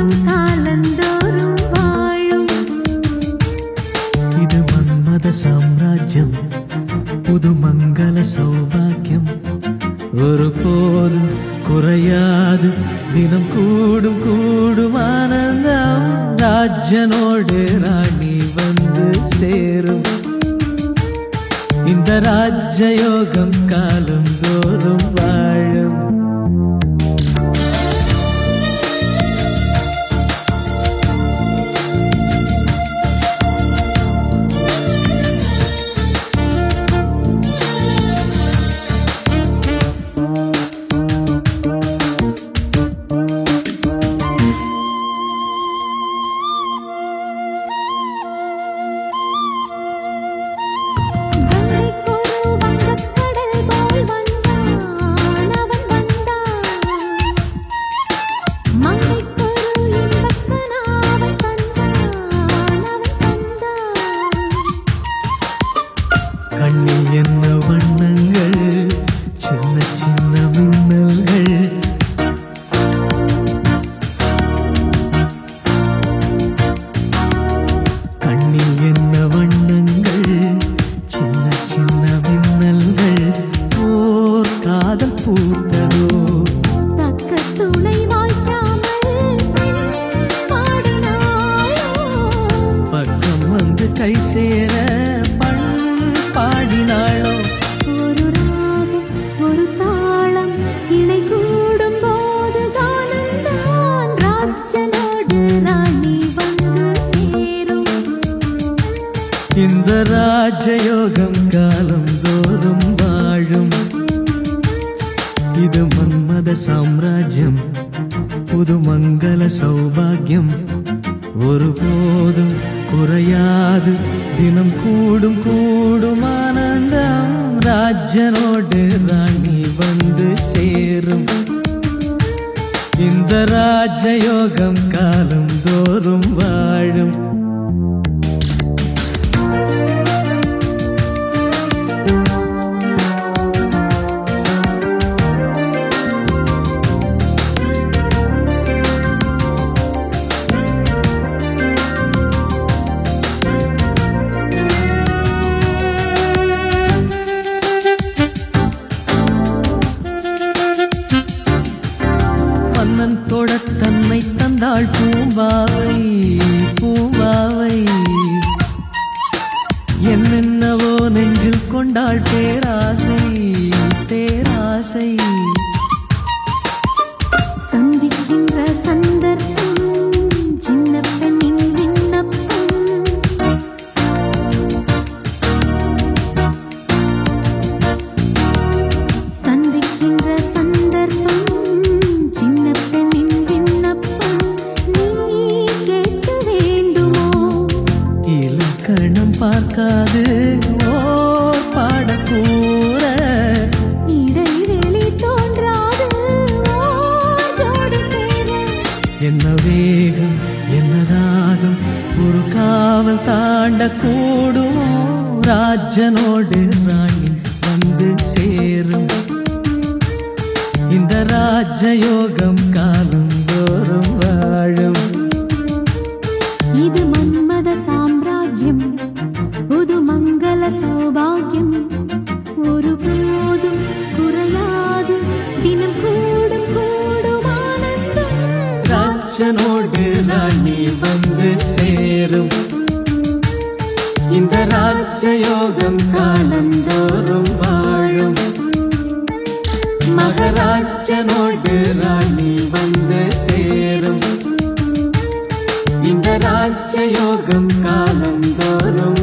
ராஜயோகம் காலந்தோறும் வாழும் இது மன்மத சாம்ராஜ்யம் புது மங்கள சௌபாக்கியம் ஒருபோதும் குறையாது தினம் கூடும் கூடும் ஆனந்தம் ராஜனோடு ராணி வந்து சேரும் இந்த ராஜயோகம் காலம் தோறும் வாழும் இந்த ராஜயோகம் காலம் தோறும் வாழும். இது மன்மத சாம்ராஜ்யம் புது மங்கள சௌபாகியம். ஒருபோதும் குறையாது தினம் கூடும் கூடும் ஆனந்தம். ராஜனோடு ராணி வந்து சேரும். இந்த ராஜயோகம் காலம் தோறும் வாழும். கொண்டாள் பேராசை பேராசை. சந்திக்கின்ற சந்தர்ப்பம் சின்ன பெண்ணின் விண்ணப்பம். சந்திக்கின்ற சந்தர்ப்பம் சின்ன பெண்ணின் விண்ணப்பம். நீ கேட்க வேண்டுமோ? இலக்கணம் பார்க்காது. ஓர் பாடக்கூற இடைவெளி தோன்றாது. என்ன வேகம் என்ன தாகம் ஒரு காவல் தாண்ட கூடுமோ ராஜனோடு ராணி வந்து சேரும். இந்த ராஜயோகம் காலம் தோறும் வாழும். இது மன்மத ராஜனோடு நான் நீ வந்து சேரும். இந்த ராஜயோகம் காலந்தோறும் வாழும். மகராஜனோடு ராணி வந்து சேரும். இந்த ராஜயோகம் காலந்தோறும்